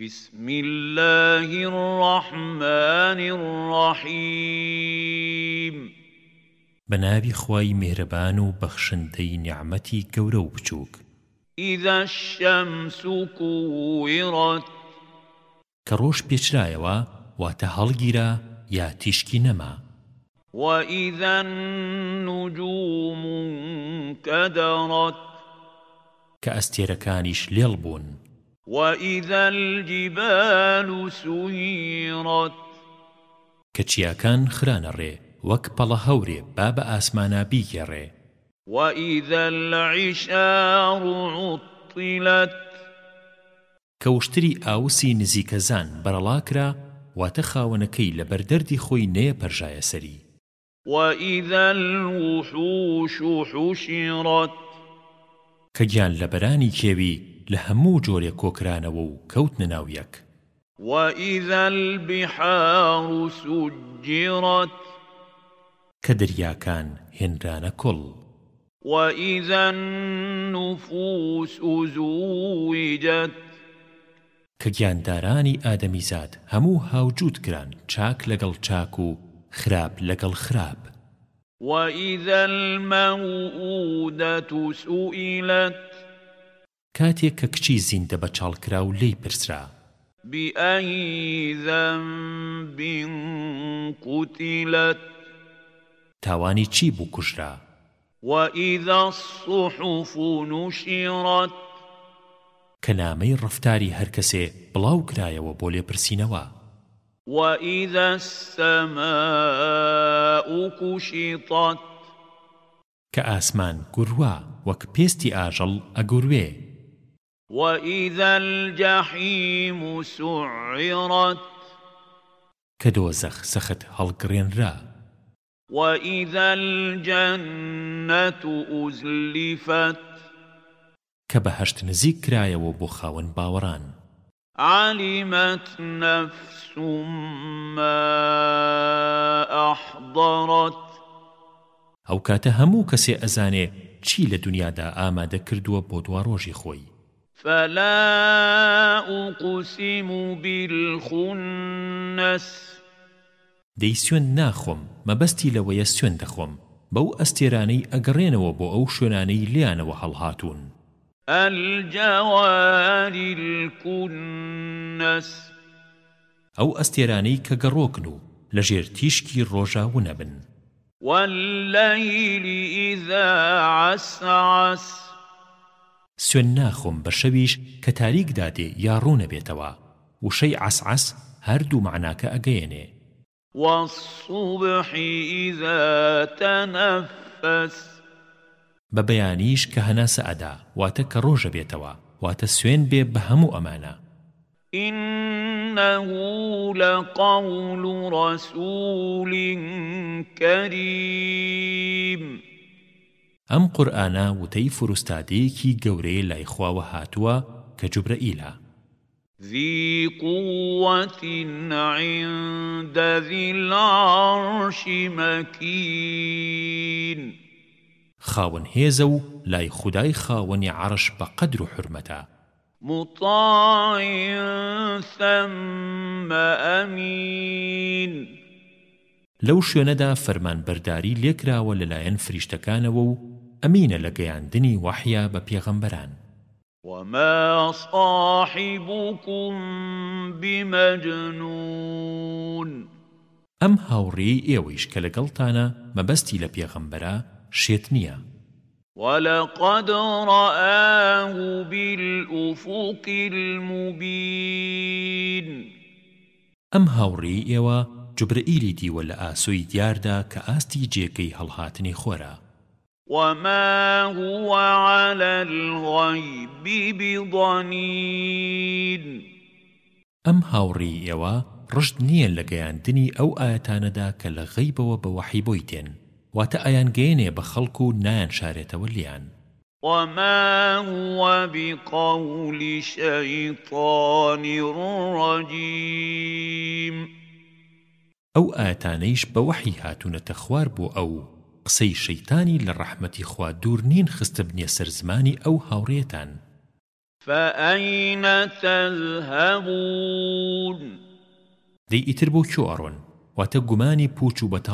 بسم الله الرحمن الرحيم بنابي خواي مهربان وبخشندي نعمتي كورو بچوك إذا الشمس كورت كروش بيشرايوا واتهالجيرا يا تشكي نما وإذا النجوم كدرت كأستيركانيش ليلبون وَإِذَا الْجِبَالُ سُيِّرَتْ کەچیاکان خرانە ڕێ وەک پەڵە هەورێ با بە ئاسمانە بیگەڕێ وَإِذَا الْعِشَارُ عُطِّلَتْ کە وشتری ئاوسی نزیکەزان بەرەڵاکرا واتە خاوەنەکەی لە بەردەردی خۆی نەیە پەرژایە سەری وَإِذَا الْوُحُوشُ حُشِرَتْ کە گیان لە بەرانی کێوی لە هەموو جۆرێک کۆکرانەوە و کەوتنە ناو یەک وَإِذَا الْبِحَارُ سُجِّرَتْ کە دەریاکان هێنرانە کوڵ وَإِذَا النُّفُوسُ زُوِّجَتْ کە گیاندارانی ئادەمی زاد هەموو هاوجود کران چاک لەگەڵ چاک و خراپ لەگەڵ خراپ وَإِذَا الْمَوْءُودَةُ سُئِلَتْ کاتێک کە کچی زیندە بە چاڵکرا و لی پرسرا بأي ذنب قتلت تاواني چی بو کشرا وإذا الصحف نشرت كنامي رفتاري هركسي بلاو كرايا وبولي برسينوا وإذا السماء كشطت كأسمان قروا وكبيستي آجل أقروي وَإِذَا الْجَحِيمُ سُعِّرَتْ کە دۆزەخ سەخت هەڵگرێنرا وَإِذَا الْجَنَّةُ أُزْلِفَتْ کە بەهشت نزیک کرایەوە بۆ خاوەن باوەڕان عَلِمَتْ نَفْسٌ مَا أَحْضَرَتْ ئەو کاتە هەموو کەسێ ئەزانێ چی لە دنیادا ئامادە کردووە بۆ دوا ڕۆژی خۆی فلا أقسم بالخنس دەی سوێن ناخۆم مەبەستی لەوەیە سوێن دەخۆم بەو ئەستێرانەی ئەگەڕێنەوە بۆ ئەو شوێنانەی لیانەوە هەڵهاتوون الجواری الكنس ئەو ئەستێرانەی کە گەڕۆکن و لە ژێر تیشکی ڕۆژاوونە بن والليل إذا عسعس سوێن ناخۆم بە شەویش کە تاریک دادێ یا ڕوونە بێتەوە وشەی عسعس هەردوو معناکە ئەگەیەنێ والصبح إذا تنفس بە بەیانیش کە هەناسە ئەدا واتە کە ڕۆژە بێتەوە واتە سوێن بێ بە هەموو ئەمانە إنه لقول رسول كريم ئەم قورآانە وتەی فروستادەیەکی گەورەیە لای خواوە هاتووە کە جوبرەئیلە ذي قوة عند ذي العرش مكين خاون هيزو لاي خداي خاون عرش بقدر حرمته مطاع ثم أمين لو شوێنەدا فەرمان بەرداری لێکراوە لەلایەن فریشتەکانەوە و ئەمینە لە گەیاندنی وەحیا بە پێغەمبەران وما صاحبكم بمجنون ئەم هاوڕێی ئێوەیش کە لەگەڵتانە مەبەستی لە پێغەمبەرە شێت نییە ولقد رآه بالأفق المبين أم هاوري إيوا جبرئيلي ديوە لە ئاسووی دیاردا کە ئاستی جێگەی هەڵهاتنی خۆرە وما هو على الغيب بضنين ئەم هاوڕی ئێوە ڕشت نییە لە گەیاندنی ئەو ئاەتانەدا کە لە غەیبەوە بە وەحی بۆی تێن واتە ئایان گەێنێ بە خەڵکو و نایان شارێتەوە لیان وما هو بقول شيطان رجيم ئەو ئاتانەیش بە وەحی هاتوونەتە خوار بۆ ئەو قسەی شەیتانی لە ڕەحمەتی خوا دوور نین خستە بنیە سەر زمانی ئەو هاوڕێتان فأين تذهبون دەی ئیتر بۆ کێ ئەڕۆن واتە گومانی پوچ و بەتا